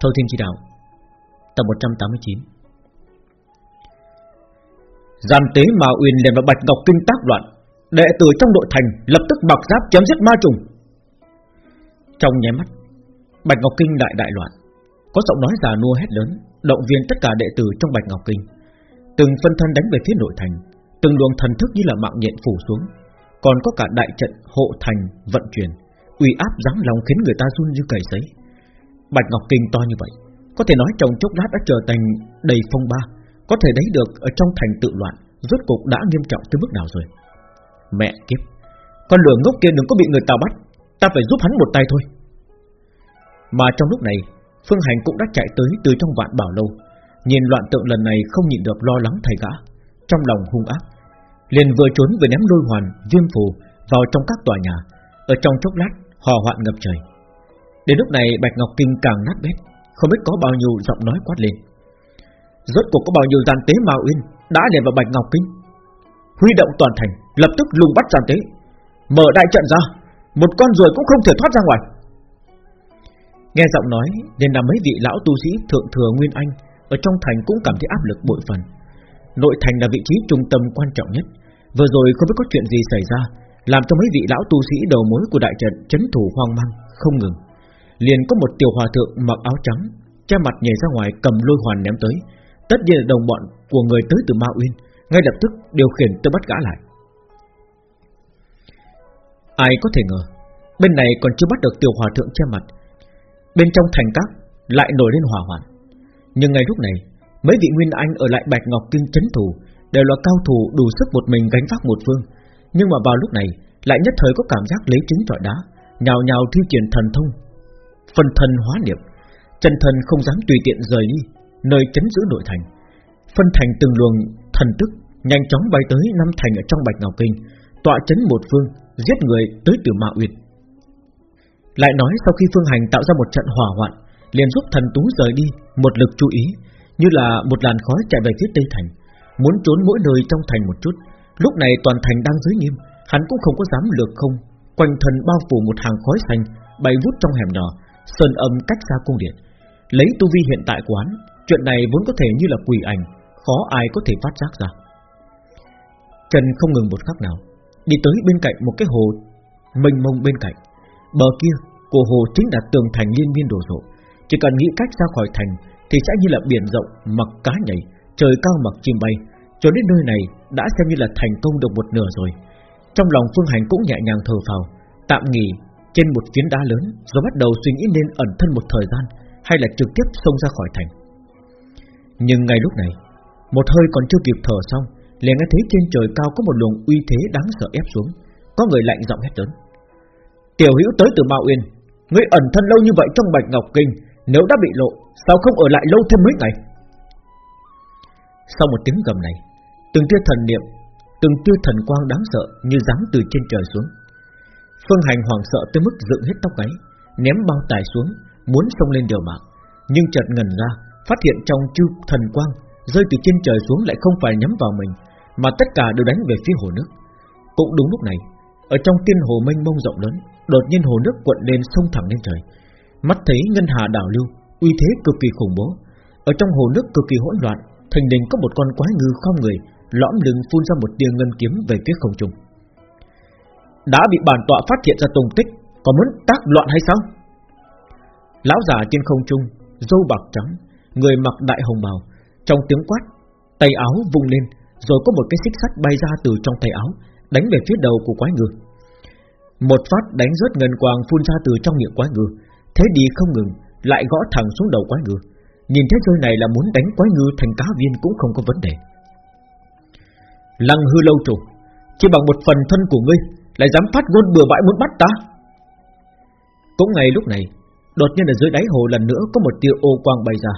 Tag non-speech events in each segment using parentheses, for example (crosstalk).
Thâu Thiên Chỉ Đạo, Tập 189 Giàn tế Ma Uyên liền vào Bạch Ngọc Kinh tác loạn, Đệ tử trong nội thành lập tức mặc giáp chém giết ma trùng. Trong nháy mắt, Bạch Ngọc Kinh đại đại loạn, Có giọng nói già nua hét lớn, Động viên tất cả đệ tử trong Bạch Ngọc Kinh, Từng phân thân đánh về phía nội thành, Từng luồng thần thức như là mạng nhện phủ xuống, Còn có cả đại trận hộ thành vận chuyển, uy áp giáng lòng khiến người ta run như cầy sấy. Bạch Ngọc Kinh to như vậy, Có thể nói trong chốc lát đã trở thành đầy phong ba, Có thể thấy được ở trong thành tự loạn, Rốt cục đã nghiêm trọng tới mức nào rồi. Mẹ kiếp, Con lửa ngốc kia đừng có bị người ta bắt, Ta phải giúp hắn một tay thôi. Mà trong lúc này, Phương Hành cũng đã chạy tới từ trong vạn bảo lâu, Nhìn loạn tượng lần này không nhịn được lo lắng thầy gã, Trong lòng hung ác, liền vừa trốn vừa ném lôi hoàn Viêm phù vào trong các tòa nhà, Ở trong chốc lát hò hoạn ngập trời. Đến lúc này Bạch Ngọc Kinh càng nát bét, Không biết có bao nhiêu giọng nói quát lên. Rốt cuộc có bao nhiêu gian tế Ma Uyên Đã liền vào Bạch Ngọc Kinh. Huy động toàn thành, Lập tức lùng bắt gian tế. Mở đại trận ra, Một con ruồi cũng không thể thoát ra ngoài. Nghe giọng nói, Nên là mấy vị lão tu sĩ thượng thừa Nguyên Anh Ở trong thành cũng cảm thấy áp lực bội phần. Nội thành là vị trí trung tâm quan trọng nhất. Vừa rồi không biết có chuyện gì xảy ra, Làm cho mấy vị lão tu sĩ đầu mối của đại trận Chấn thủ hoang mang, không ngừng. Liền có một tiểu hòa thượng mặc áo trắng, Che mặt nhảy ra ngoài cầm lôi hoàn ném tới. Tất nhiên là đồng bọn của người tới từ Ma Uyên, Ngay lập tức điều khiển tới bắt gã lại. Ai có thể ngờ, Bên này còn chưa bắt được tiểu hòa thượng che mặt. Bên trong thành các Lại nổi lên hỏa hoạn. Nhưng ngay lúc này, Mấy vị Nguyên Anh ở lại Bạch Ngọc Kinh chấn thủ Đều là cao thủ đủ sức một mình gánh vác một phương. Nhưng mà vào lúc này, Lại nhất thời có cảm giác lấy trứng trọi đá, Nhào nhào thi triển thần thông Phân thân hóa niệm. Chân thân không dám tùy tiện rời đi, Nơi chấn giữ nội thành. Phân thành từng luồng thần tức Nhanh chóng bay tới năm thành ở trong Bạch Ngọc Kinh, Tọa chấn một phương, Giết người tới từ Ma Uyên. Lại nói sau khi Phương Hành tạo ra một trận hỏa hoạn, liền giúp thần tú rời đi, Một lực chú ý, Như là một làn khói chạy về phía Tây Thành, Muốn trốn mỗi nơi trong thành một chút. Lúc này toàn thành đang dưới nghiêm, Hắn cũng không có dám lược không, Quanh thân bao phủ một hàng khói xanh, Bay vút trong hẻm nhỏ Sơn âm cách xa cung điện. Lấy tu vi hiện tại của hắn, Chuyện này vốn có thể như là quỷ ảnh, Khó ai có thể phát giác ra. Trần không ngừng một khắc nào, Đi tới bên cạnh một cái hồ Mênh mông bên cạnh. Bờ kia, của hồ chính là tường thành liên miên đổ rộ Chỉ cần nghĩ cách ra khỏi thành Thì sẽ như là biển rộng, mặc cá nhảy, Trời cao mặc chim bay. Cho đến nơi này đã xem như là thành công được một nửa rồi. Trong lòng Phương Hành cũng nhẹ nhàng thở phào, Tạm nghỉ trên một phiến đá lớn Rồi bắt đầu suy nghĩ nên ẩn thân một thời gian Hay là trực tiếp xông ra khỏi thành. Nhưng ngay lúc này, Một hơi còn chưa kịp thở xong, liền nghe thấy trên trời cao có một luồng uy thế đáng sợ ép xuống, Có người lạnh giọng hét lớn. Tiểu hữu tới từ Mao Uyên, Ngươi ẩn thân lâu như vậy trong Bạch Ngọc Kinh, Nếu đã bị lộ, Sao không ở lại lâu thêm mấy ngày? Sau một tiếng gầm này, Từng tia thần niệm, Từng tia thần quang đáng sợ Như giáng từ trên trời xuống. Phương Hành hoảng sợ tới mức dựng hết tóc gáy, Ném bao tải xuống, Muốn xông lên điều mạng Nhưng chợt ngần ra, Phát hiện trong chư thần quang, Rơi từ trên trời xuống lại không phải nhắm vào mình, Mà tất cả đều đánh về phía hồ nước. Cũng đúng lúc này, Ở trong tiên hồ mênh mông rộng lớn, Đột nhiên hồ nước cuộn lên sông thẳng lên trời. Mắt thấy ngân hà đảo lưu, Uy thế cực kỳ khủng bố. Ở trong hồ nước cực kỳ hỗn loạn, Thành đình có một con quái ngư không người, Lõm lưng phun ra một tia ngân kiếm về phía không trung. Đã bị bản tọa phát hiện ra tung tích Còn muốn tác loạn hay sao? Lão già trên không trung, râu bạc trắng, Người mặc đại hồng bào, Trong tiếng quát, Tay áo vung lên, Rồi có một cái xích sắt bay ra từ trong tay áo, Đánh về phía đầu của quái ngư. Một phát đánh rớt ngân quang phun ra từ trong miệng quái ngư, Thế đi không ngừng, Lại gõ thẳng xuống đầu quái ngư. Nhìn thế rơi này là muốn đánh quái ngư thành cá viên cũng không có vấn đề. Lăng hư lâu chủ Chỉ bằng một phần thân của ngươi lại dám phát ngôn bừa bãi muốn bắt ta? Cũng ngay lúc này, Đột nhiên ở dưới đáy hồ lần nữa Có một tia ô quang bay ra,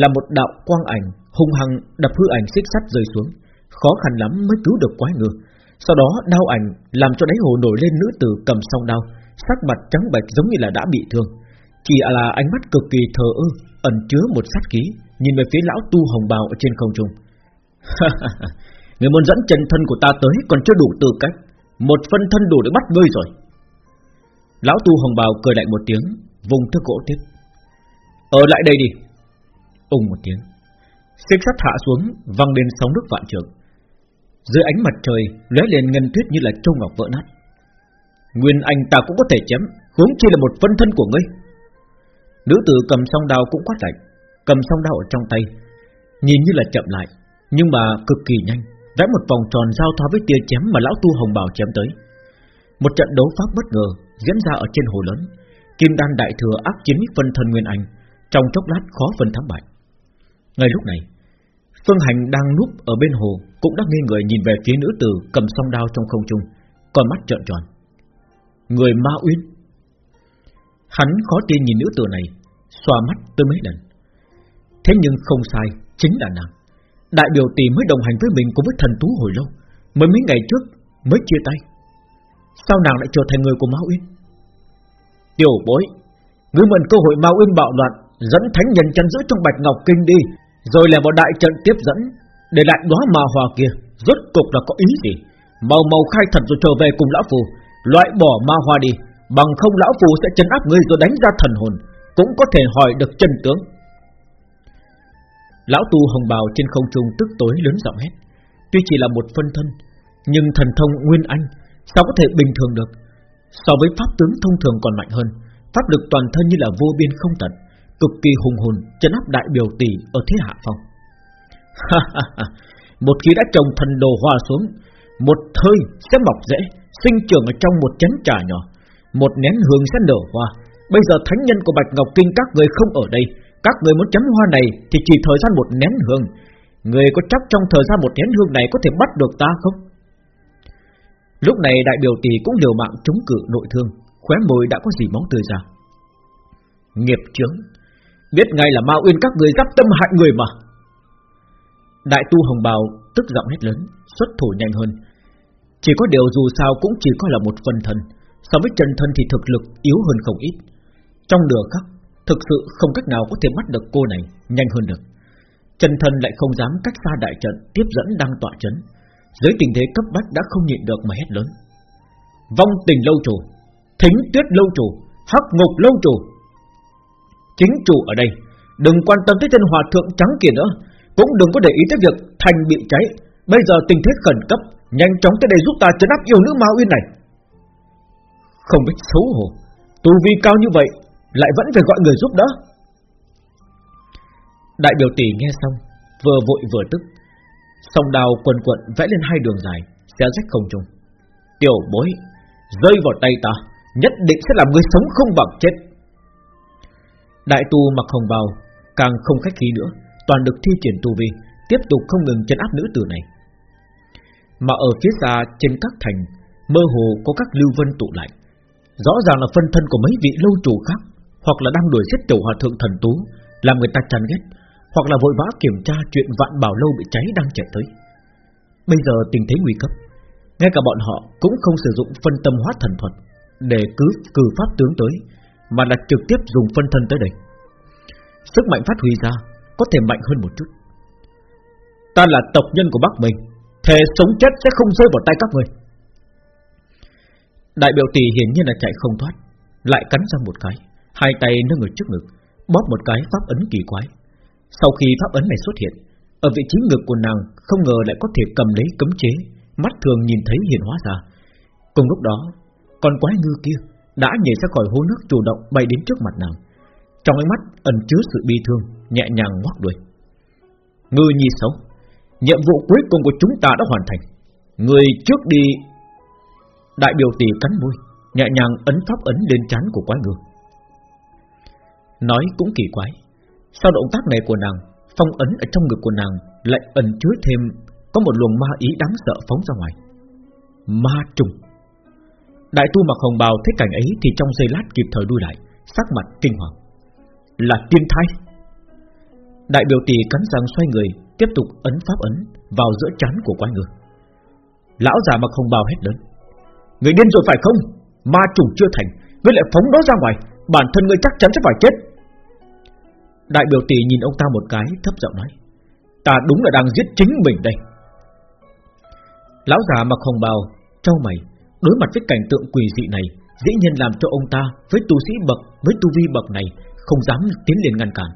Là một đạo quang ảnh hung hăng đập hư ảnh xích sắt rơi xuống. Khó khăn lắm mới cứu được quái ngư. Sau đó, đao ảnh làm cho đáy hồ nổi lên nữ tử cầm song đao, Sắc mặt trắng bệch giống như là đã bị thương. Chỉ là ánh mắt cực kỳ thờ ơ, Ẩn chứa một sát khí, Nhìn về phía lão tu hồng bào ở trên không trung. (laughs) Người muốn dẫn chân thân của ta tới Còn chưa đủ tư cách. Một phân thân đủ để bắt ngươi rồi. Lão tu hồng bào cười lại một tiếng, Vùng thức gỗ tiếp. Ở lại đây đi. Ung một tiếng. Xích sắt hạ xuống, văng lên sóng nước vạn trường Dưới ánh mặt trời, lóe lên ngân tuyết như là châu ngọc vỡ nát. Nguyên anh ta cũng có thể chém, Huống chi là một phân thân của ngươi. Nữ tử cầm song đao cũng quát lạnh, Cầm song đao ở trong tay. Nhìn như là chậm lại, Nhưng mà cực kỳ nhanh. Vẽ một vòng tròn giao thoa với tia chém mà lão tu hồng bào chém tới. Một trận đấu pháp bất ngờ Diễn ra ở trên hồ lớn. Kim đan đại thừa áp chiến phân thân Nguyên Anh, Trong chốc lát khó phân thắng bại. Ngay lúc này, Phương Hành đang núp ở bên hồ Cũng đã nghi người nhìn về phía nữ tử Cầm song đao trong không trung, con mắt trợn tròn. Người Ma Uyên. Hắn khó tin nhìn nữ tử này, Xoa mắt tới mấy lần. Thế nhưng không sai, Chính là nàng. Đại biểu tỷ mới đồng hành với mình cùng với thần tú hồi lâu, Mới mấy ngày trước mới chia tay. Sao nàng lại trở thành người của Mao Uyên. Tiểu bối, Ngươi mượn cơ hội Mao Uyên bạo loạn, Dẫn thánh nhân chân giữ trong bạch ngọc kinh đi, Rồi là vào đại trận tiếp dẫn, Để lại đóa ma hòa kia, Rốt cục là có ý gì? Màu màu khai thật rồi trở về cùng lão phù, Loại bỏ ma hoa đi, Bằng không lão phù sẽ chân áp ngươi rồi đánh ra thần hồn, Cũng có thể hỏi được chân tướng. Lão tu hồng bào trên không trung tức tối lớn giọng hét. Tuy chỉ là một phân thân, Nhưng thần thông Nguyên Anh, Sao có thể bình thường được? So với pháp tướng thông thường còn mạnh hơn. Pháp lực toàn thân như là vô biên không tận, Cực kỳ hùng hồn chấn áp đại biểu tỷ ở thế hạ phong. Một khi đã trồng thần đồ hoa xuống, Một thời sẽ mọc rễ, Sinh trưởng ở trong một chén trà nhỏ. Một nén hương sẽ nở hoa. Bây giờ thánh nhân của Bạch Ngọc Kinh các người không ở đây các người muốn chấm hoa này Thì chỉ thời gian một nén hương. Người có chắc trong thời gian một nén hương này Có thể bắt được ta không? Lúc này đại biểu tỷ cũng liều mạng chống cự nội thương, Khóe môi đã có gì máu tươi ra. Nghiệp chướng, Biết ngay là Ma Uyên các người dắp tâm hại người mà. Đại tu hồng bào tức giọng hết lớn, Xuất thủ nhanh hơn. Chỉ có điều dù sao cũng chỉ có là một phần thân So với chân thân thì thực lực yếu hơn không ít. Trong nửa khắc Thực sự không cách nào có thể bắt được cô này Nhanh hơn được. Chân thân lại không dám cách xa đại trận Tiếp dẫn đang tọa chấn. Dưới tình thế cấp bách đã không nhịn được mà hét lớn. Vong tình lâu chủ, Thính tuyết lâu chủ, Hắc ngục lâu chủ. Chính chủ ở đây, Đừng quan tâm tới chân hòa thượng trắng kia nữa, Cũng đừng có để ý tới việc thành bị cháy. Bây giờ tình thế khẩn cấp, Nhanh chóng tới đây giúp ta chấn áp yêu nữ Ma Uyên này. Không biết xấu hổ, Tu vi cao như vậy lại vẫn phải gọi người giúp đỡ Đại biểu tỷ nghe xong, Vừa vội vừa tức. Song đào quần quận vẽ lên hai đường dài, Xé rách không trung. Tiểu bối, Rơi vào tay ta, Nhất định sẽ làm người sống không bằng chết. Đại tu mặc hồng bào, Càng không khách khí nữa, Toàn được thi triển tu vi, Tiếp tục không ngừng chân áp nữ tử này. Mà ở phía xa, trên các thành, Mơ hồ có các lưu vân tụ lại. Rõ ràng là phân thân của mấy vị lâu chủ khác. Hoặc là đang đuổi giết tiểu hòa thượng thần tú Làm người ta chán ghét hoặc là vội vã kiểm tra chuyện vạn bảo lâu bị cháy đang chạy tới. Bây giờ tình thế nguy cấp, ngay cả bọn họ cũng không sử dụng phân tâm hóa thần thuật để cứ cử pháp tướng tới, mà là trực tiếp dùng phân thân tới đây. Sức mạnh phát huy ra có thể mạnh hơn một chút. Ta là tộc nhân của Bắc mình, thề sống chết sẽ không rơi vào tay các người. Đại biểu tỷ hiển nhiên là chạy không thoát, lại cắn ra một cái, hai tay nâng ở trước ngực, bóp một cái pháp ấn kỳ quái. Sau khi pháp ấn này xuất hiện Ở vị trí ngực của nàng Không ngờ lại có thể cầm lấy cấm chế Mắt thường nhìn thấy hiện hóa ra. Cùng lúc đó Con quái ngư kia đã nhảy ra khỏi hố nước chủ động bay đến trước mặt nàng. Trong ánh mắt ẩn chứa sự bi thương Nhẹ nhàng ngoắc đuôi. Ngư nhi xấu Nhiệm vụ cuối cùng của chúng ta đã hoàn thành. Người trước đi. Đại biểu tỷ cắn môi Nhẹ nhàng ấn pháp ấn lên trán của quái ngư. Nói cũng kỳ quái. Sau động tác này của nàng, Phong ấn ở trong ngực của nàng Lại ẩn chứa thêm Có một luồng ma ý đáng sợ phóng ra ngoài. Ma trùng. Đại tu mặc hồng bào thấy cảnh ấy Thì trong giây lát kịp thời đuôi lại, Sắc mặt kinh hoàng. Là tiên thai. Đại biểu tỷ cắn răng xoay người, Tiếp tục ấn pháp ấn vào giữa chán của quái người Lão già mặc hồng bào hét lớn. Người điên rồi phải không? Ma trùng chưa thành, Ngươi lại phóng nó ra ngoài. Bản thân ngươi chắc chắn sẽ phải chết. Đại biểu tỷ nhìn ông ta một cái thấp giọng nói Ta đúng là đang giết chính mình đây Lão già mặc hồng bào Trao mày Đối mặt với cảnh tượng quỷ dị này Dĩ nhiên làm cho ông ta với tu sĩ bậc Với tu vi bậc này không dám tiến lên ngăn cản.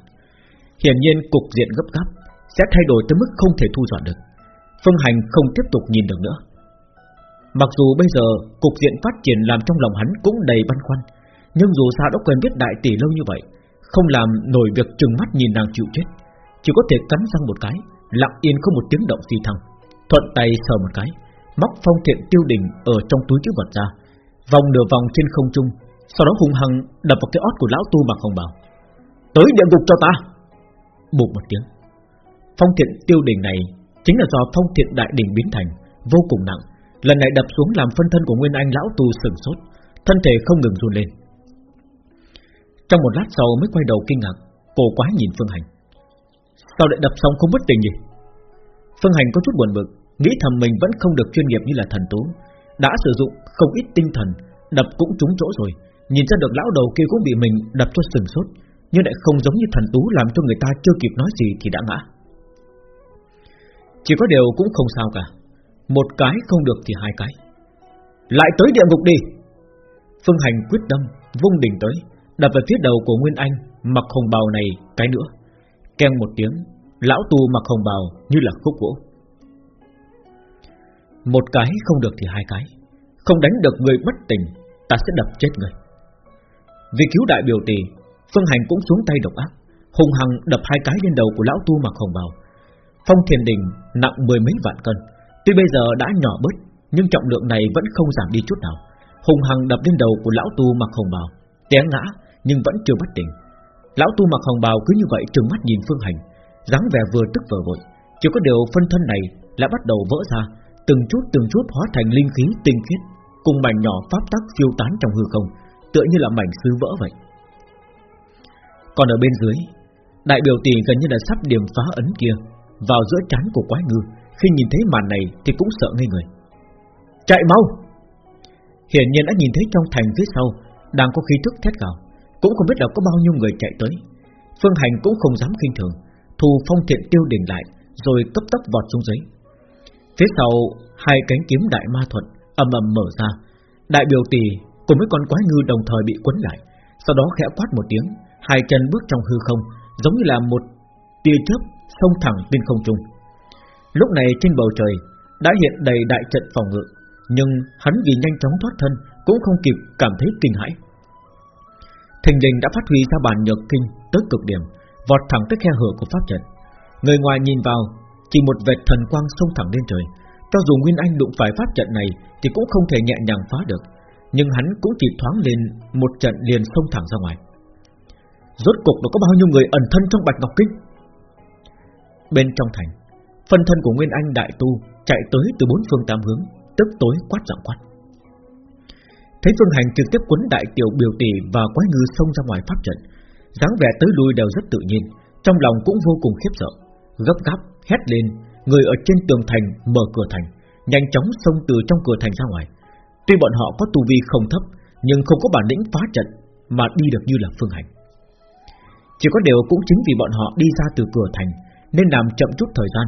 Hiển nhiên cục diện gấp gáp sẽ thay đổi tới mức không thể thu dọn được. Phương Hành không tiếp tục nhìn được nữa. Mặc dù bây giờ cục diện phát triển làm trong lòng hắn cũng đầy băn khoăn, nhưng dù sao đã quen biết đại tỷ lâu như vậy, không làm nổi việc trừng mắt nhìn nàng chịu chết, chỉ có thể cắn răng một cái, lặng yên không một tiếng động phi thăng, thuận tay sờ một cái, móc phong thiện tiêu đỉnh ở trong túi chữ vật ra, vòng nửa vòng trên không trung, sau đó hung hăng đập vào cái ót của lão tu mặc hồng bào. Tới địa ngục cho ta! Bụt một tiếng. Phong thiện tiêu đỉnh này chính là do phong thiện đại đỉnh biến thành, vô cùng nặng. Lần này đập xuống làm phân thân của Nguyên Anh lão tu sừng sốt, thân thể không ngừng run lên. Trong một lát sau mới quay đầu kinh ngạc, cổ quá nhìn Phương Hành. Sao lại đập xong không bất tình gì? Phương Hành có chút buồn bực, nghĩ thầm mình vẫn không được chuyên nghiệp như là thần tú, đã sử dụng không ít tinh thần, đập cũng trúng chỗ rồi, nhìn ra được lão đầu kia cũng bị mình đập cho sừng sốt, nhưng lại không giống như thần tú làm cho người ta chưa kịp nói gì thì đã ngã. Chỉ có điều cũng không sao cả, một cái không được thì hai cái. Lại tới địa ngục đi. Phương Hành quyết tâm vung đỉnh tới, đập vào phía đầu của Nguyên Anh mặc hồng bào này cái nữa. Keng một tiếng, lão tu mặc hồng bào như là khúc gỗ. Một cái không được thì hai cái, không đánh được người bất tình, ta sẽ đập chết người. Vì cứu đại biểu tỷ, Phương Hành cũng xuống tay độc ác, hung hăng đập hai cái lên đầu của lão tu mặc hồng bào. Phong Thiền Đình nặng mười mấy vạn cân, tuy bây giờ đã nhỏ bớt, nhưng trọng lượng này vẫn không giảm đi chút nào. hùng hằng đập lên đầu của lão tu mặc hồng bào, té ngã nhưng vẫn chưa bất tỉnh. Lão tu mặc hồng bào cứ như vậy trừng mắt nhìn Phương Hành, dáng vẻ vừa tức vừa vội. Chỉ có điều phân thân này đã bắt đầu vỡ ra, từng chút từng chút hóa thành linh khí tinh khiết, cùng mảnh nhỏ pháp tắc phiêu tán trong hư không, tựa như là mảnh sứ vỡ vậy. Còn ở bên dưới, đại biểu tỷ gần như là sắp điểm phá ấn kia vào giữa trán của quái ngư, khi nhìn thấy màn này thì cũng sợ ngây người. Chạy mau! Hiển nhiên đã nhìn thấy trong thành phía sau đang có khí thức thét gào, cũng không biết là có bao nhiêu người chạy tới. Phương Hành cũng không dám kinh thường, thu phong thiện tiêu đỉnh lại, rồi cấp tốc vọt xuống dưới. Phía sau hai cánh kiếm đại ma thuật ầm ầm mở ra, đại biểu tỷ cùng với con quái ngư đồng thời bị quấn lại, sau đó khẽ quát một tiếng, hai chân bước trong hư không, giống như là một tia chớp xông thẳng lên không trung. Lúc này trên bầu trời đã hiện đầy đại trận phòng ngự, nhưng hắn vì nhanh chóng thoát thân cũng không kịp cảm thấy kinh hãi. Thình lình đã phát huy ra bản nhược kinh tới cực điểm, vọt thẳng tới khe hở của pháp trận. Người ngoài nhìn vào, chỉ một vệt thần quang xông thẳng lên trời. Cho dù Nguyên Anh đụng phải pháp trận này thì cũng không thể nhẹ nhàng phá được, nhưng hắn cũng chỉ thoáng lên một trận liền xông thẳng ra ngoài. Rốt cục đã có bao nhiêu người ẩn thân trong Bạch Ngọc Kinh? Bên trong thành, phân thân của Nguyên Anh đại tu chạy tới từ bốn phương tám hướng, tức tối quát giọng quát. Thấy Phương Hành trực tiếp quấn đại tiểu biểu tỷ và quái ngư xông ra ngoài pháp trận, dáng vẻ tới lui đều rất tự nhiên, trong lòng cũng vô cùng khiếp sợ, gấp gáp hét lên, người ở trên tường thành mở cửa thành, nhanh chóng xông từ trong cửa thành ra ngoài. Tuy bọn họ có tu vi không thấp, nhưng không có bản lĩnh phá trận mà đi được như là Phương Hành. Chỉ có điều cũng chính vì bọn họ đi ra từ cửa thành nên làm chậm chút thời gian.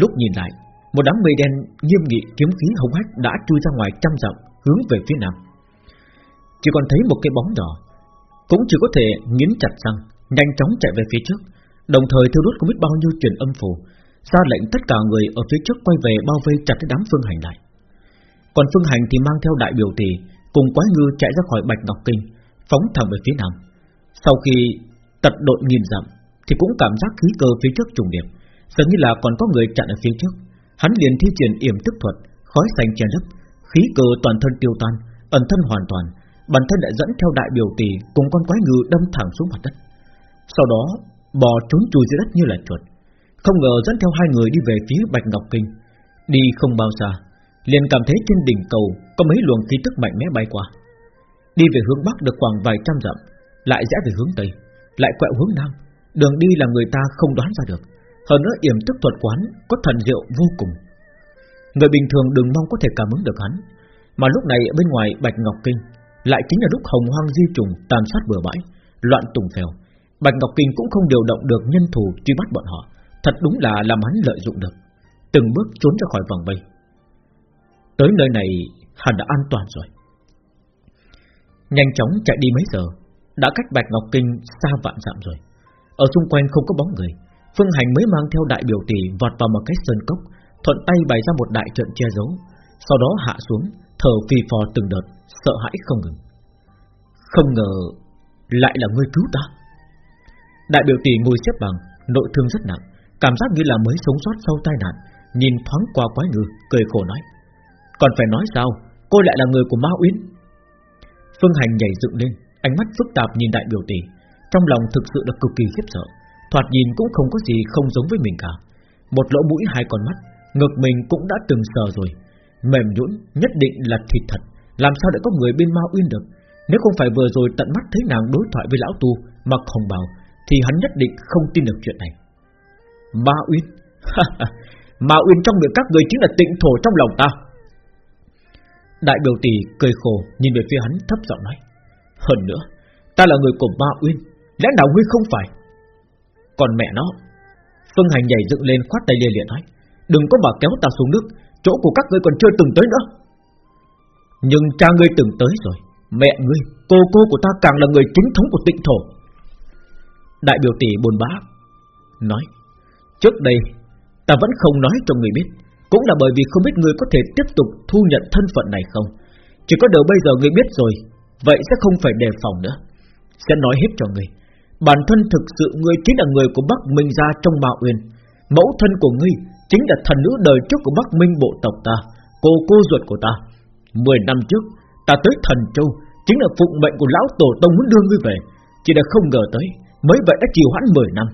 Lúc nhìn lại, một đám mây đen nghiêm nghị kiếm khí hồng hách đã chui ra ngoài trăm dặm hướng về phía nam. Chỉ còn thấy một cái bóng nhỏ, Cũng chỉ có thể nghiến chặt răng, Nhanh chóng chạy về phía trước. Đồng thời thiêu đốt không biết bao nhiêu truyền âm phù, ra lệnh tất cả người ở phía trước quay về bao vây chặt cái đám phương hành lại. Còn phương hành thì mang theo đại biểu tỷ Cùng quái ngư chạy ra khỏi Bạch Ngọc Kinh, Phóng thẳng về phía nam. Sau khi tật đội nghìn dặm Thì cũng cảm giác khí cơ phía trước trùng điệp Dường như là còn có người chặn ở phía trước. Hắn liền thi triển yểm tức thuật, Khói xanh che lấp, Khí cơ toàn thân tiêu tan, Ẩn thân hoàn toàn bản thân lại dẫn theo đại biểu tỷ cùng con quái ngư đâm thẳng xuống mặt đất. Sau đó bò trốn chui dưới đất như là chuột. Không ngờ dẫn theo hai người đi về phía Bạch Ngọc Kinh. Đi không bao xa, liền cảm thấy trên đỉnh cầu có mấy luồng khí tức mạnh mẽ bay qua. Đi về hướng bắc được khoảng vài trăm dặm, lại rẽ về hướng tây, lại quẹo hướng nam. Đường đi là người ta không đoán ra được. Hơn nữa yểm tức thuật quán có thần diệu vô cùng. Người bình thường đừng mong có thể cảm ứng được hắn, mà lúc này ở bên ngoài Bạch Ngọc Kinh lại chính là lúc hồng hoang di trùng tàn sát bừa bãi, loạn tùng phèo. Bạch Ngọc Kinh cũng không điều động được nhân thủ truy bắt bọn họ, thật đúng là làm hắn lợi dụng được, từng bước trốn ra khỏi vòng vây. Tới nơi này hắn đã an toàn rồi. Nhanh chóng chạy đi mấy giờ, Đã cách Bạch Ngọc Kinh xa vạn dặm rồi Ở xung quanh không có bóng người Phương Hành mới mang theo đại biểu tỷ vọt vào một cái sơn cốc Thuận tay bày ra một đại trận che giấu Sau đó hạ xuống Thở phì phò từng đợt, Sợ hãi không ngừng. Không ngờ lại là ngươi cứu ta. Đại biểu tỷ ngồi xếp bằng, Nội thương rất nặng, Cảm giác như là mới sống sót sau tai nạn, Nhìn thoáng qua quái ngư, Cười khổ nói. Còn phải nói sao, Cô lại là người của Ma Uyên? Phương Hành nhảy dựng lên, Ánh mắt phức tạp nhìn đại biểu tỷ. Trong lòng thực sự là cực kỳ khiếp sợ, Thoạt nhìn cũng không có gì không giống với mình cả. Một lỗ mũi hai con mắt, Ngực mình cũng đã từng sờ rồi. Mềm nhũn, nhất định là thịt thật. Làm sao để có người bên Ma Uyên được? Nếu không phải vừa rồi tận mắt thấy nàng đối thoại với lão tu Mặc hồng bào Thì hắn nhất định không tin được chuyện này. Ma Uyên? (laughs) Ma Uyên trong miệng các người chính là tịnh thổ trong lòng ta. Đại biểu tỷ cười khổ, Nhìn về phía hắn thấp giọng nói. Hơn nữa, Ta là người của Ma Uyên, Lẽ nào ngươi không phải? Còn mẹ nó, Phương Hành nhảy dựng lên khoát tay lia liền nói. Đừng có mà kéo ta xuống nước Chỗ của các ngươi còn chưa từng tới nữa. Nhưng cha ngươi từng tới rồi Mẹ ngươi, cô cô của ta càng là người chính thống của tịnh thổ. Đại biểu tỷ buồn bã Nói Trước đây Ta vẫn không nói cho người biết Cũng là bởi vì không biết người có thể tiếp tục thu nhận thân phận này không. Chỉ có điều bây giờ người biết rồi Vậy sẽ không phải đề phòng nữa. Sẽ nói hết cho người Bản thân thực sự ngươi chính là người của Bắc Minh gia trong Mạo Uyên. Mẫu thân của ngươi Chính là thần nữ đời trước của Bắc Minh bộ tộc ta, Cô cô ruột của ta. Mười năm trước, Ta tới thần châu, Chính là phụng mệnh của lão tổ tông muốn đưa ngươi về. Chỉ là không ngờ tới Mới vậy đã trì hoãn 10 năm.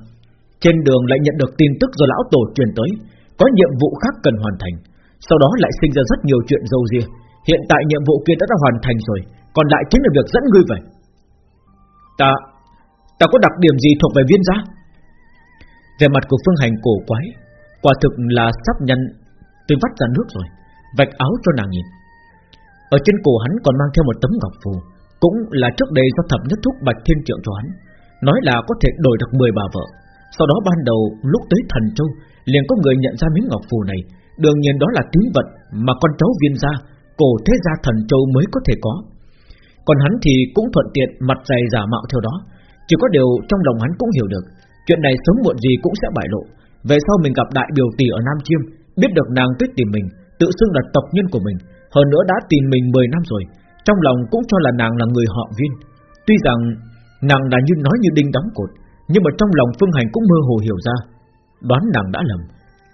Trên đường lại nhận được tin tức do lão tổ truyền tới, Có nhiệm vụ khác cần hoàn thành. Sau đó lại sinh ra rất nhiều chuyện dâu riêng Hiện tại nhiệm vụ kia đã đã hoàn thành rồi, Còn lại chính là việc dẫn ngươi về. Ta Ta có đặc điểm gì thuộc về viên gia Về mặt của phương hành cổ quái Quả thực là sắp nhân Tôi vắt ra nước rồi Vạch áo cho nàng nhìn Ở trên cổ hắn còn mang theo một tấm ngọc phù Cũng là trước đây do thập nhất thúc bạch thiên trượng cho hắn Nói là có thể đổi được 10 bà vợ sau đó ban đầu lúc tới thần châu liền có người nhận ra miếng ngọc phù này, đương nhiên đó là tín vật mà con cháu viên gia, cổ thế gia thần châu mới có thể có. Còn hắn thì cũng thuận tiện mặt dày giả mạo theo đó, chỉ có điều trong lòng hắn cũng hiểu được, chuyện này sớm muộn gì cũng sẽ bại lộ. Về sau mình gặp đại biểu tỷ ở Nam Chiêm, biết được nàng tuyết tìm mình, tự xưng là tộc nhân của mình, hơn nữa đã tìm mình 10 năm rồi, trong lòng cũng cho là nàng là người họ viên. Tuy rằng nàng đã như nói như đinh đóng cột, nhưng mà trong lòng Phương Hành cũng mơ hồ hiểu ra Đoán nàng đã lầm.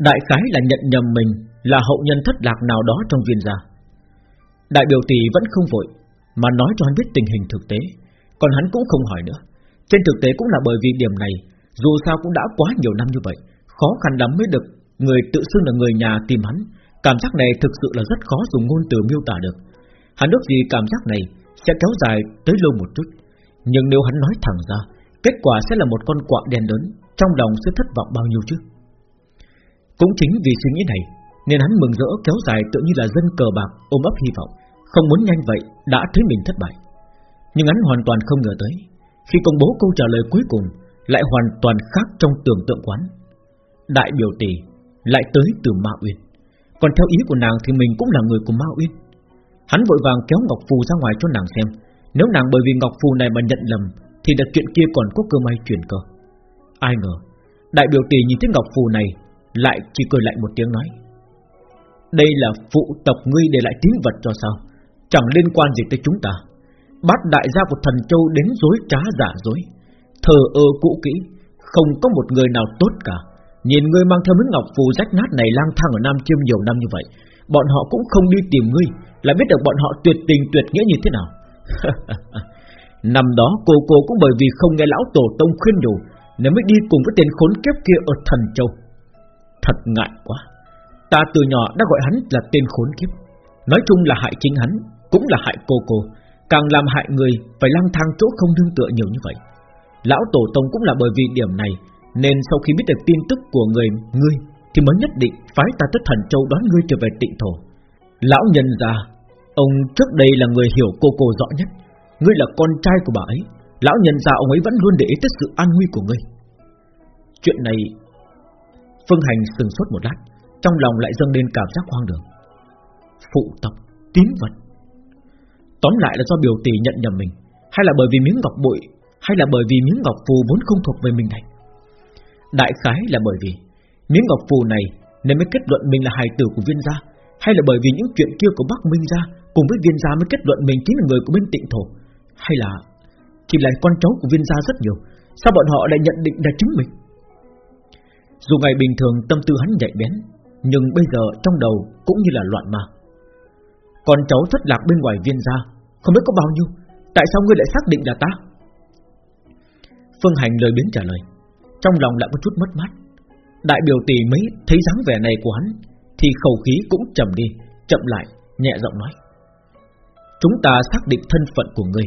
Đại khái là nhận nhầm mình Là hậu nhân thất lạc nào đó trong viên gia Đại biểu tỷ vẫn không vội Mà nói cho hắn biết tình hình thực tế Còn hắn cũng không hỏi nữa. Trên thực tế cũng là bởi vì điểm này Dù sao cũng đã quá nhiều năm như vậy Khó khăn lắm mới được. Người tự xưng là người nhà tìm hắn, Cảm giác này thực sự là rất khó dùng ngôn từ miêu tả được. Hắn ước gì cảm giác này Sẽ kéo dài tới lâu một chút, Nhưng nếu hắn nói thẳng ra, Kết quả sẽ là một con quạ đen lớn, Trong lòng sẽ thất vọng bao nhiêu chứ? Cũng chính vì suy nghĩ này, Nên hắn mừng rỡ kéo dài tự như là dân cờ bạc ôm ấp hy vọng, Không muốn nhanh vậy đã thấy mình thất bại. Nhưng hắn hoàn toàn không ngờ tới, Khi công bố câu trả lời cuối cùng, Lại hoàn toàn khác trong tưởng tượng quán Đại biểu tỷ, Lại tới từ Ma Uyên. Còn theo ý của nàng thì mình cũng là người của Ma Uyên. Hắn vội vàng kéo Ngọc Phù ra ngoài cho nàng xem. Nếu nàng bởi vì Ngọc Phù này mà nhận lầm, thì đặc chuyện kia còn có cơ may chuyển cơ. Ai ngờ, Đại biểu tỷ nhìn thấy ngọc phù này, Lại chỉ cười lại một tiếng nói, Đây là phụ tộc ngươi để lại tín vật cho sao? Chẳng liên quan gì tới chúng ta. Bắt đại gia của thần châu đến dối trá giả dối. Thờ ơ cũ kỹ, Không có một người nào tốt cả. Nhìn ngươi mang theo miếng ngọc phù rách nát này lang thang ở Nam Chiêm nhiều năm như vậy, Bọn họ cũng không đi tìm ngươi, Là biết được bọn họ tuyệt tình tuyệt nghĩa như thế nào. (laughs) Năm đó, cô cô cũng bởi vì không nghe lão tổ tông khuyên nhủ Nên mới đi cùng với tên khốn kiếp kia ở thần châu. Thật ngại quá. Ta từ nhỏ đã gọi hắn là tên khốn kiếp. Nói chung là hại chính hắn, Cũng là hại cô cô. Càng làm hại người, phải lang thang chỗ không đương tựa nhiều như vậy. Lão tổ tông cũng là bởi vì điểm này nên sau khi biết được tin tức của người ngươi Thì mới nhất định phái ta tới thần châu đón ngươi trở về tịnh thổ. Lão nhân già Ông trước đây là người hiểu cô cô rõ nhất. Ngươi là con trai của bà ấy. Lão nhân già ông ấy vẫn luôn để ý tới sự an nguy của ngươi. Chuyện này Phương Hành sừng sốt một lát Trong lòng lại dâng lên cảm giác hoang đường. Phụ tộc, tín vật. Tóm lại là do biểu tỷ nhận nhầm mình Hay là bởi vì miếng ngọc bội Hay là bởi vì miếng ngọc phù vốn không thuộc về mình này? Đại khái là bởi vì Miếng ngọc phù này Nên mới kết luận mình là hài tử của viên gia, Hay là bởi vì những chuyện kia của Bắc Minh gia Cùng với viên gia mới kết luận mình chính là người của bên tịnh thổ, Hay là Chỉ là con cháu của viên gia rất nhiều, Sao bọn họ lại nhận định là chính mình? Dù ngày bình thường tâm tư hắn nhạy bén, Nhưng bây giờ trong đầu cũng như là loạn mà Con cháu thất lạc bên ngoài viên gia Không biết có bao nhiêu, Tại sao ngươi lại xác định là ta? Phương Hành lời biến trả lời. Trong lòng lại có chút mất mát. Đại biểu tỷ mấy thấy dáng vẻ này của hắn Thì khẩu khí cũng trầm đi Chậm lại, nhẹ giọng nói. Chúng ta xác định thân phận của ngươi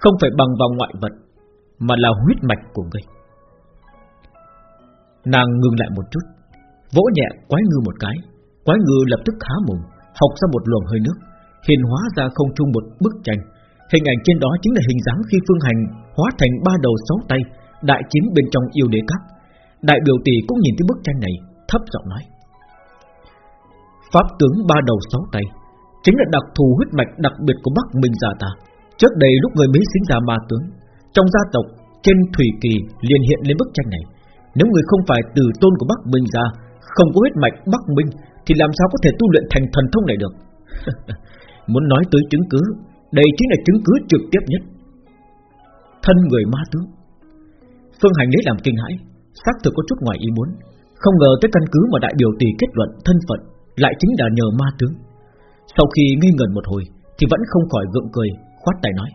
Không phải bằng vào ngoại vật Mà là huyết mạch của ngươi. Nàng ngừng lại một chút Vỗ nhẹ quái ngư một cái. Quái ngư lập tức há mồm Học ra một luồng hơi nước Hiện hóa ra không trung một bức tranh. Hình ảnh trên đó chính là hình dáng khi Phương Hành hóa thành ba đầu sáu tay, đại chiến bên trong yêu đế các. Đại biểu tỷ cũng nhìn thấy bức tranh này, thấp giọng nói: Pháp tướng ba đầu sáu tay chính là đặc thù huyết mạch đặc biệt của Bắc Minh gia ta. Trước đây lúc người mới sinh ra ma tướng, trong gia tộc trên thủy kỳ liền hiện lên bức tranh này. Nếu người không phải từ tôn của Bắc Minh gia, không có huyết mạch Bắc Minh thì làm sao có thể tu luyện thành thần thông này được? (laughs) Muốn nói tới chứng cứ đây chính là chứng cứ trực tiếp nhất Thân người ma tướng Phương Hành lấy làm kinh hãi Xác thực có chút ngoài ý muốn. Không ngờ tới căn cứ mà đại biểu tỷ kết luận thân phận Lại chính là nhờ ma tướng. Sau khi nghi ngờ một hồi Thì vẫn không khỏi gượng cười Khoát tay nói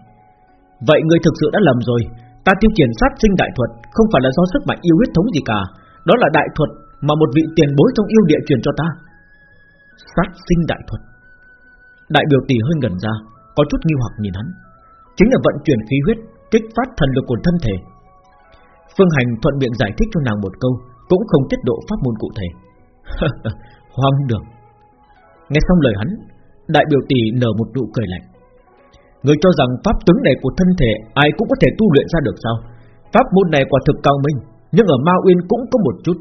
Vậy người thực sự đã lầm rồi. Ta tiêu triển sát sinh đại thuật Không phải là do sức mạnh yêu huyết thống gì cả. Đó là đại thuật mà một vị tiền bối trong yêu địa truyền cho ta. Sát sinh đại thuật. Đại biểu tỷ hơi ngẩn ra có chút nghi hoặc nhìn hắn, chính là vận chuyển khí huyết, kích phát thần lực của thân thể. Phương Hành thuận miệng giải thích cho nàng một câu, cũng không tiết độ pháp môn cụ thể. (laughs) Hoang đường. Nghe xong lời hắn, đại biểu tỷ nở một nụ cười lạnh. Người cho rằng pháp tướng này của thân thể ai cũng có thể tu luyện ra được sao? Pháp môn này quả thực cao minh, nhưng ở Ma Uyên cũng có một chút.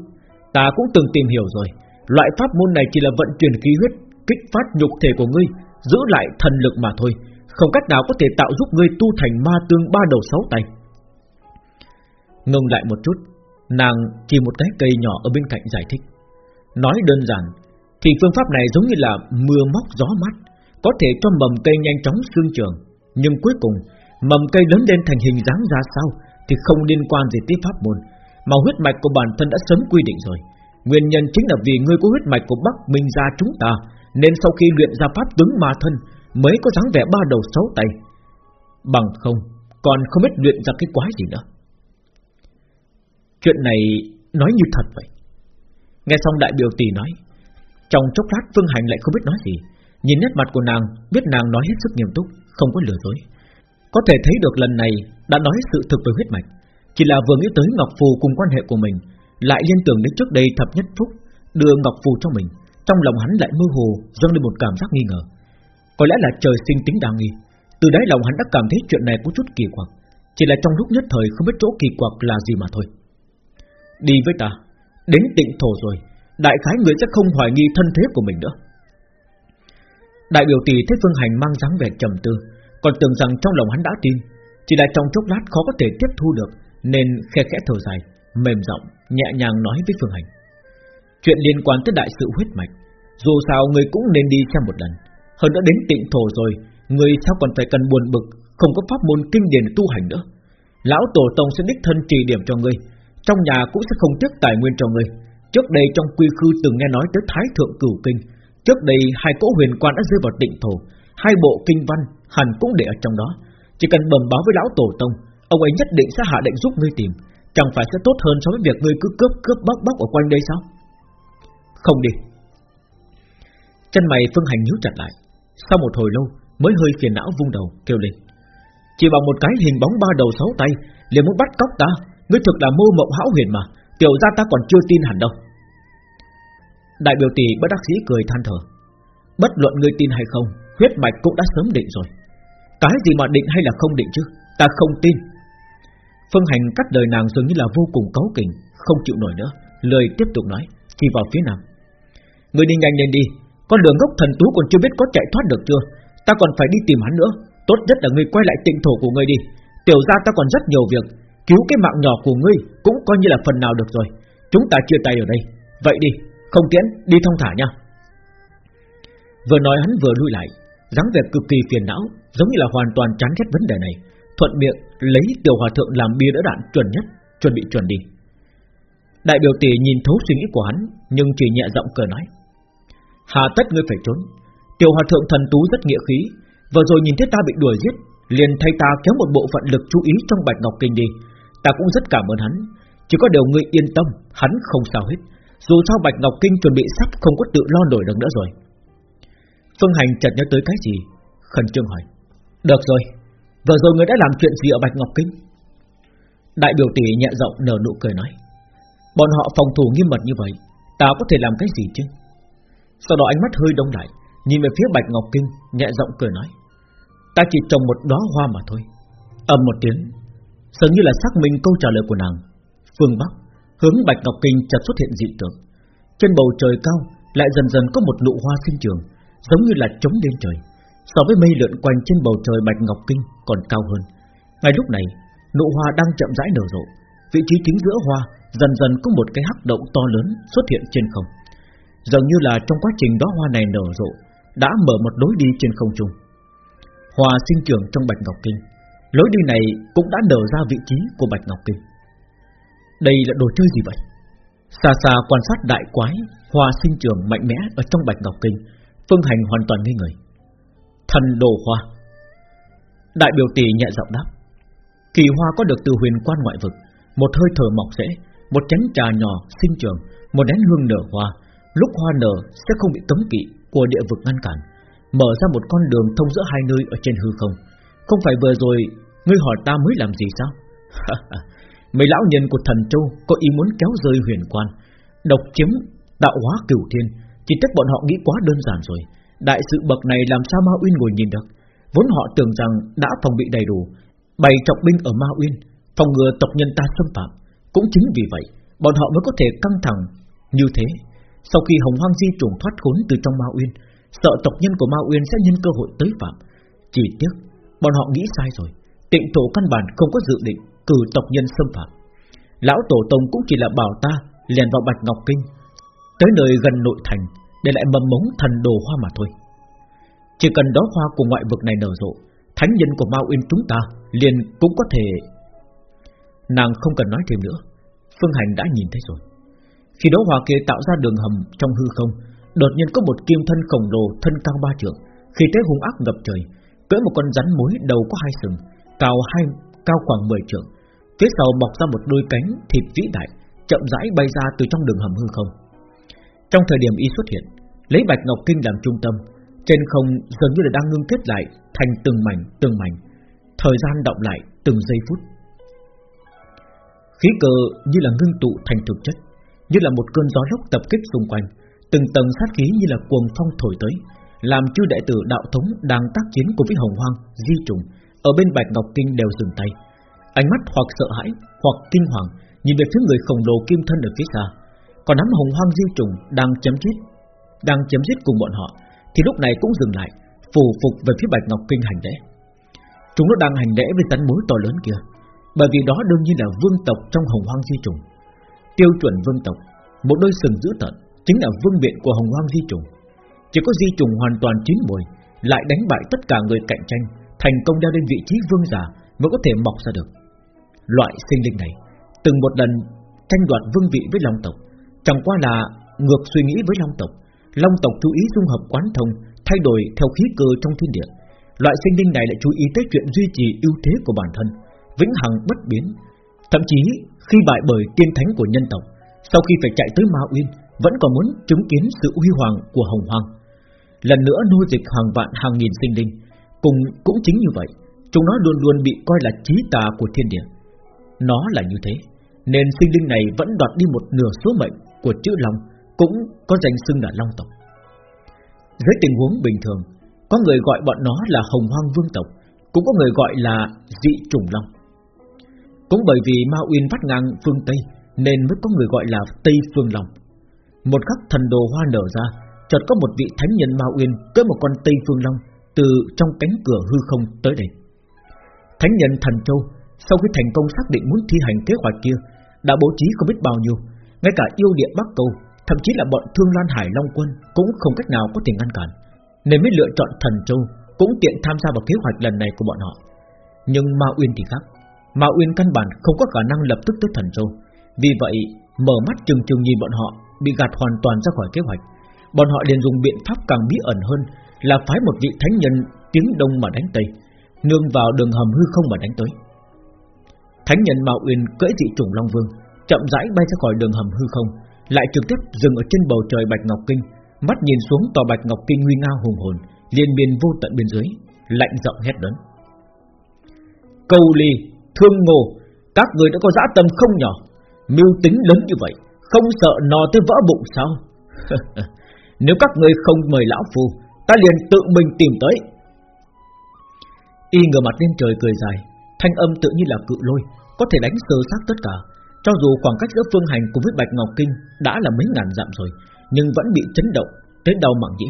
Ta cũng từng tìm hiểu rồi, loại pháp môn này chỉ là vận chuyển khí huyết, kích phát nhục thể của ngươi, giữ lại thần lực mà thôi, không cách nào có thể tạo giúp ngươi tu thành ma tương ba đầu sáu tay. Ngừng lại một chút, nàng chỉ một cái cây nhỏ ở bên cạnh giải thích. Nói đơn giản, thì phương pháp này giống như là mưa móc gió mát, có thể cho mầm cây nhanh chóng xương trường, nhưng cuối cùng mầm cây lớn lên thành hình dáng ra sao thì không liên quan gì tới pháp môn, mà huyết mạch của bản thân đã sớm quy định rồi. Nguyên nhân chính là vì ngươi có huyết mạch của Bắc Minh gia chúng ta nên sau khi luyện ra pháp tướng ma thân Mới có dáng vẻ ba đầu sáu tay Bằng không Còn không biết luyện ra cái quái gì nữa Chuyện này Nói như thật vậy. Nghe xong đại biểu tỷ nói, Trong chốc lát Phương Hành lại không biết nói gì. Nhìn nét mặt của nàng, Biết nàng nói hết sức nghiêm túc, Không có lừa dối. Có thể thấy được lần này Đã nói sự thực về huyết mạch. Chỉ là vừa nghĩ tới Ngọc Phù cùng quan hệ của mình, Lại liên tưởng đến trước đây thập nhất phúc, Đưa Ngọc Phù cho mình. Trong lòng hắn lại mơ hồ, dâng lên một cảm giác nghi ngờ. Có lẽ là trời sinh tính đa nghi. Từ đấy lòng hắn đã cảm thấy chuyện này có chút kỳ quặc. Chỉ là trong lúc nhất thời không biết chỗ kỳ quặc là gì mà thôi. Đi với ta. Đến tịnh thổ rồi, Đại khái người sẽ không hoài nghi thân thế của mình nữa. Đại biểu tỷ thấy Phương Hành mang dáng vẻ trầm tư, Còn tưởng rằng trong lòng hắn đã tin, Chỉ là trong chốc lát khó có thể tiếp thu được, Nên khe khẽ thở dài, Mềm giọng, nhẹ nhàng nói với Phương Hành. Chuyện liên quan tới đại sự huyết mạch, Dù sao người cũng nên đi xem một lần. Hơn đã đến tịnh thổ rồi, Người sao còn phải cần buồn bực, Không có pháp môn kinh điển tu hành nữa. Lão Tổ Tông sẽ đích thân trì điểm cho ngươi trong nhà cũng sẽ không tiếc tài nguyên cho ngươi. Trước đây trong quy khư từng nghe nói tới Thái Thượng Cửu Kinh. Trước đây hai cỗ huyền quan đã rơi vào tịnh thổ. Hai bộ kinh văn hẳn cũng để ở trong đó. Chỉ cần bẩm báo với Lão Tổ Tông, Ông ấy nhất định sẽ hạ lệnh giúp ngươi tìm. Chẳng phải sẽ tốt hơn so với việc ngươi cứ cướp cướp, bóc bóc ở quanh đây sao? Không đi. Chân mày Phương Hành nhíu chặt lại. Sau một hồi lâu, mới hơi phiền não vung đầu, kêu lên. Chỉ bằng một cái hình bóng ba đầu sáu tay, liền muốn bắt cóc ta. Ngươi thực là mơ mộng hão huyền mà, Tiểu ra ta còn chưa tin hẳn đâu. Đại biểu tỷ bất đắc dĩ cười than thở. Bất luận ngươi tin hay không, Huyết mạch cũng đã sớm định rồi. Cái gì mà định hay là không định chứ, Ta không tin. Phương Hành cắt đời nàng dường như là vô cùng cáu kỉnh, Không chịu nổi nữa, Lời tiếp tục nói, Chỉ vào phía nam Người đi nhanh lên đi, Con đường gốc thần tú còn chưa biết có chạy thoát được chưa, Ta còn phải đi tìm hắn nữa, Tốt nhất là ngươi quay lại tịnh thổ của ngươi đi. Tiểu gia ta còn rất nhiều việc Cứu cái mạng nhỏ của ngươi Cũng coi như là phần nào được rồi. Chúng ta chia tay ở đây. Vậy đi, không tiễn, đi thông thả nha. Vừa nói hắn vừa lui lại. dáng vẻ cực kỳ phiền não Giống như là hoàn toàn chán ghét vấn đề này. Thuận miệng lấy tiểu hòa thượng làm bia đỡ đạn chuẩn nhất Chuẩn bị chuẩn đi. Đại biểu tỷ nhìn thấu suy nghĩ của hắn Nhưng chỉ nhẹ giọng cười nói. Hà tất ngươi phải trốn. Tiểu hòa thượng thần tú rất nghĩa khí. Vừa rồi nhìn thấy ta bị đuổi giết Liền thay ta kéo một bộ phận lực chú ý trong Bạch Ngọc Kinh đi. Ta cũng rất cảm ơn hắn. Chỉ có điều ngươi yên tâm, Hắn không sao hết. Dù sao Bạch Ngọc Kinh chuẩn bị sắp không có tự lo nổi được nữa rồi. Phương Hành chợt nhớ tới cái gì? Khẩn trương hỏi. Được rồi, Vừa rồi ngươi đã làm chuyện gì ở Bạch Ngọc Kinh? Đại biểu tỷ nhẹ giọng nở nụ cười nói. Bọn họ phòng thủ nghiêm mật như vậy, Ta có thể làm cái gì chứ? Sau đó ánh mắt hơi đông lại, Nhìn về phía Bạch Ngọc Kinh, Nhẹ giọng cười nói. Ta chỉ trồng một đóa hoa mà thôi. Ầm một tiếng Dường như là xác minh câu trả lời của nàng. Phương Bắc, Hướng Bạch Ngọc Kinh chợt xuất hiện dị tượng. Trên bầu trời cao, Lại dần dần có một nụ hoa sinh trường, Giống như là trống lên trời. So với mây lượn quanh trên bầu trời Bạch Ngọc Kinh còn cao hơn. Ngay lúc này, Nụ hoa đang chậm rãi nở rộ. Vị trí chính giữa hoa Dần dần có một cái hắc động to lớn xuất hiện trên không. Dường như là trong quá trình đó hoa này nở rộ, Đã mở một lối đi trên không trung. Hoa sinh trưởng trong Bạch Ngọc Kinh. Lối đi này cũng đã nở ra vị trí của Bạch Ngọc Kinh. Đây là đồ chơi gì vậy? Xa xa quan sát đại quái, Hoa sinh trưởng mạnh mẽ ở trong Bạch Ngọc Kinh, Phương Hành hoàn toàn ngây người. Thần đồ hoa. Đại biểu tỷ nhẹ giọng đáp. Kỳ hoa có được từ huyền quan ngoại vực, Một hơi thở mọc rễ, Một chén trà nhỏ sinh trường, Một nén hương nở hoa. Lúc hoa nở sẽ không bị cấm kỵ của địa vực ngăn cản, Mở ra một con đường thông giữa hai nơi ở trên hư không. Không phải vừa rồi Ngươi hỏi ta mới làm gì sao? (laughs) Mấy lão nhân của thần châu Có ý muốn kéo rơi huyền quan, Độc chiếm tạo hóa cửu thiên, Chỉ tất bọn họ nghĩ quá đơn giản rồi. Đại sự bậc này làm sao Ma Uyên ngồi nhìn được? Vốn họ tưởng rằng đã phòng bị đầy đủ, Bày trọng binh ở Ma Uyên, Phòng ngừa tộc nhân ta xâm phạm. Cũng chính vì vậy, Bọn họ mới có thể căng thẳng như thế. Sau khi Hồng Hoang Di trùng thoát khốn từ trong Ma Uyên, Sợ tộc nhân của Ma Uyên sẽ nhân cơ hội tới phạm. Chỉ tiếc, Bọn họ nghĩ sai rồi. Tịnh tổ căn bản không có dự định Cử tộc nhân xâm phạm. Lão Tổ Tông cũng chỉ là bảo ta Liền vào Bạch Ngọc Kinh, Tới nơi gần nội thành Để lại mầm mống thần đồ hoa mà thôi. Chỉ cần đó hoa của ngoại vực này nở rộ, Thánh nhân của Ma Uyên chúng ta Liền cũng có thể. Nàng không cần nói thêm nữa, Phương Hành đã nhìn thấy rồi. Khi đó hoa kia tạo ra đường hầm trong hư không, Đột nhiên có một kim thân khổng lồ Thân cao ba trượng Khi thế hung ác ngập trời, Cưỡi một con rắn mối đầu có hai sừng Cao hai cao khoảng 10 trượng. Phía sau mọc ra một đôi cánh thịt vĩ đại Chậm rãi bay ra từ trong đường hầm hư không. Trong thời điểm y xuất hiện Lấy Bạch Ngọc Kinh làm trung tâm Trên không dường như là đang ngưng kết lại Thành từng mảnh từng mảnh. Thời gian động lại từng giây phút. Khí cơ như là ngưng tụ thành thực chất Như là một cơn gió lốc tập kích xung quanh Từng tầng sát khí như là cuồng phong thổi tới Làm chư đệ tử đạo thống đang tác chiến cùng với hồng hoang, di trùng. Ở bên Bạch Ngọc Kinh đều dừng tay. Ánh mắt hoặc sợ hãi hoặc kinh hoàng Nhìn về phía người khổng lồ kim thân ở phía xa. Còn nắm hồng hoang di trùng đang chấm giết Đang chấm giết cùng bọn họ Thì lúc này cũng dừng lại Phù phục về phía Bạch Ngọc Kinh hành lễ. Chúng nó đang hành lễ với tấn mối to lớn kia Bởi vì đó đương nhiên là vương tộc trong hồng hoang di trùng. Tiêu chuẩn vương tộc Một đôi sừng dữ tận chính là vương biện của hồng hoang di trùng. Chỉ có di trùng hoàn toàn chín mùi, lại đánh bại tất cả người cạnh tranh, thành công đeo lên vị trí vương giả mới có thể mọc ra được. Loại sinh linh này, từng một lần tranh đoạt vương vị với long tộc, chẳng qua là ngược suy nghĩ với long tộc. Long tộc chú ý dung hợp quán thông, thay đổi theo khí cơ trong thiên địa. Loại sinh linh này lại chú ý tới chuyện duy trì ưu thế của bản thân, vĩnh hằng bất biến. Thậm chí khi bại bởi tiên thánh của nhân tộc, sau khi phải chạy tới Ma Uyên, vẫn còn muốn chứng kiến sự huy hoàng của Hồng Hoàng. Lần nữa nô dịch hàng vạn hàng nghìn sinh linh, cùng cũng chính như vậy, chúng nó luôn luôn bị coi là trí tà của thiên địa. Nó là như thế, nên sinh linh này vẫn đoạt đi một nửa số mệnh của chữ Long, cũng có danh xưng là Long tộc. Dưới tình huống bình thường, có người gọi bọn nó là Hồng Hoang Vương tộc, cũng có người gọi là dị trùng Long. Cũng bởi vì Ma Uyên vắt ngang phương Tây, nên mới có người gọi là Tây Phương Long. Một khắc thần đồ hoa nở ra Chợt có một vị thánh nhân Ma Uyên Cưới một con Tây Phương Long từ trong cánh cửa hư không tới đây. Thánh nhân thần châu, Sau khi thành công xác định muốn thi hành kế hoạch kia, Đã bố trí không biết bao nhiêu, Ngay cả yêu địa Bắc Câu, Thậm chí là bọn Thương Lan Hải Long Quân Cũng không cách nào có thể ngăn cản. Nên mới lựa chọn Thần Châu, Cũng tiện tham gia vào kế hoạch lần này của bọn họ. Nhưng Ma Uyên thì khác. Ma Uyên căn bản không có khả năng lập tức tới Thần Châu. Vì vậy, mở mắt chừng chừng nhìn bọn họ, Bị gạt hoàn toàn ra khỏi kế hoạch. Bọn họ liền dùng biện pháp càng bí ẩn hơn là phái một vị thánh nhân tiếng đông mà đánh tây Nương vào đường hầm hư không mà đánh tới. Thánh nhân Mạo Uyên cưỡi dị trùng Long Vương Chậm rãi bay ra khỏi đường hầm hư không Lại trực tiếp dừng ở trên bầu trời Bạch Ngọc Kinh Mắt nhìn xuống tòa Bạch Ngọc Kinh nguy nga hùng hồn Liên miên vô tận bên dưới Lạnh giọng hét lớn. Câu ly, thương ngô Các người đã có dã tâm không nhỏ Mưu tính lớn như vậy Không sợ nò tới vỡ bụng sao? (laughs) Nếu các người không mời lão phu Ta liền tự mình tìm tới. Y ngửa mặt lên trời cười dài, Thanh âm tự như là cự lôi, Có thể đánh sơ xác tất cả. Cho dù khoảng cách giữa phương hành cùng với Bạch Ngọc Kinh Đã là mấy ngàn dặm rồi, Nhưng vẫn bị chấn động Tới đau mạng nhĩ.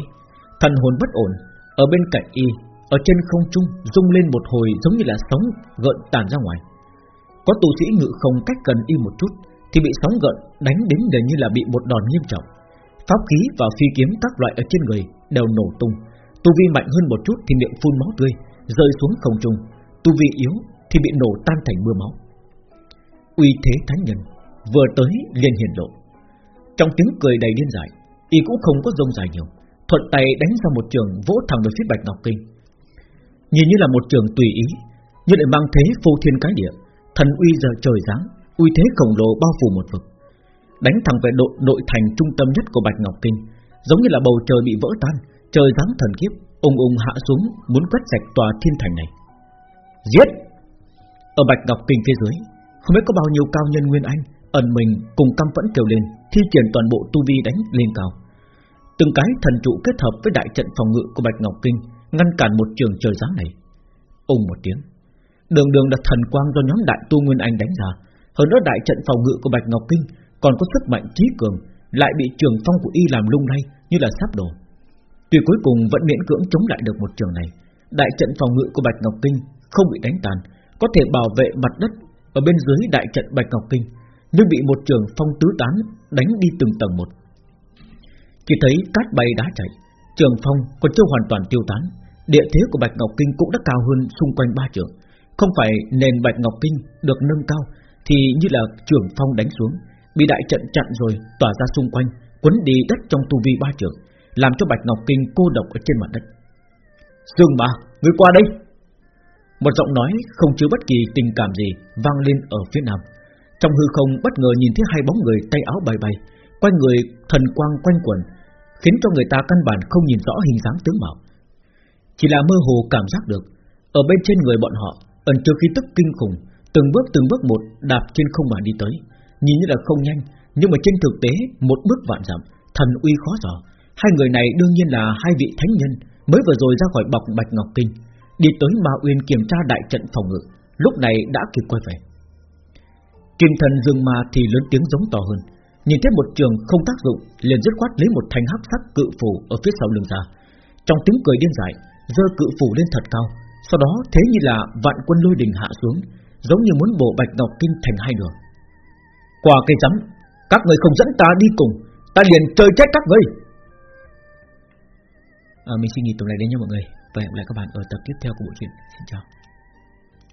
Thần hồn bất ổn, Ở bên cạnh Y, Ở trên không trung rung lên một hồi giống như là sóng gợn tàn ra ngoài. Có tu sĩ ngự không cách gần Y một chút Thì bị sóng gợn đánh đến gần như là bị một đòn nghiêm trọng. Pháp khí và phi kiếm các loại ở trên người Đều nổ tung. Tu vi mạnh hơn một chút thì miệng phun máu tươi, Rơi xuống không trung. Tu vi yếu thì bị nổ tan thành mưa máu. Uy thế thánh nhân Vừa tới liền hiển lộ. Trong tiếng cười đầy điên dại, Y cũng không có rông dài nhiều, Thuận tay đánh ra một trường vỗ thẳng về phía Bạch Ngọc Kinh. Nhìn như là một trường tùy ý, Nhưng lại mang thế phô thiên cái địa, Thần uy giờ trời giáng, Uy thế khổng lồ bao phủ một vực. Đánh thẳng về đội nội thành trung tâm nhất của Bạch Ngọc Kinh Giống như là bầu trời bị vỡ tan Trời giáng thần kiếp ung ung hạ xuống muốn quét sạch tòa thiên thành này. Giết! Ở Bạch Ngọc Kinh phía dưới, không biết có bao nhiêu cao nhân Nguyên Anh ẩn mình cùng căm phẫn kêu lên, thi triển toàn bộ tu vi đánh lên cao. Từng cái thần trụ kết hợp với đại trận phòng ngự của Bạch Ngọc Kinh ngăn cản một trường trời giáng này. Ung một tiếng, đường đường đặt thần quang do nhóm đại tu Nguyên Anh đánh ra, hơn nữa đại trận phòng ngự của Bạch Ngọc Kinh còn có sức mạnh trí cường, lại bị trường phong của y làm lung lay như là sắp đổ. Tuy cuối cùng vẫn miễn cưỡng chống lại được một trường này Đại trận phòng ngự của Bạch Ngọc Kinh Không bị đánh tàn Có thể bảo vệ mặt đất Ở bên dưới đại trận Bạch Ngọc Kinh Nhưng bị một trường phong tứ tán Đánh đi từng tầng một Chỉ thấy cát bay đá chạy Trường phong còn chưa hoàn toàn tiêu tán Địa thế của Bạch Ngọc Kinh cũng đã cao hơn Xung quanh ba trường Không phải nền Bạch Ngọc Kinh được nâng cao Thì như là trường phong đánh xuống Bị đại trận chặn rồi tỏa ra xung quanh Quấn đi đất trong tu vi ba trường làm cho Bạch Ngọc Kinh cô độc ở trên mặt đất. Dương mà, người qua đây. Một giọng nói không chứa bất kỳ tình cảm gì vang lên ở phía nam. Trong hư không bất ngờ nhìn thấy hai bóng người tay áo bay bay, quanh người thần quang quanh quẩn, khiến cho người ta căn bản không nhìn rõ hình dáng tướng mạo. Chỉ là mơ hồ cảm giác được, ở bên trên người bọn họ ẩn chứa khí tức kinh khủng, từng bước từng bước một đạp trên không mà đi tới, nhìn như là không nhanh, nhưng mà trên thực tế một bước vạn dặm, thần uy khó dò, Hai người này đương nhiên là hai vị thánh nhân Mới vừa rồi ra khỏi bọc Bạch Ngọc Kinh Đi tới Ma Uyên kiểm tra đại trận phòng ngự Lúc này đã kịp quay về. Kim thần dương ma thì lớn tiếng giống to hơn Nhìn thấy một trường không tác dụng liền dứt khoát lấy một thanh hắc sắc cự phủ Ở phía sau lưng ra. Trong tiếng cười điên dại Dơ cự phủ lên thật cao Sau đó thế như là vạn quân lôi đình hạ xuống Giống như muốn bổ Bạch Ngọc Kinh thành hai đường qua cây rắm Các người không dẫn ta đi cùng Ta liền chơi chết các ngươi à, Mình xin nghỉ tập này đến nha mọi người. Và hẹn gặp lại các bạn ở tập tiếp theo của bộ truyện. Xin chào.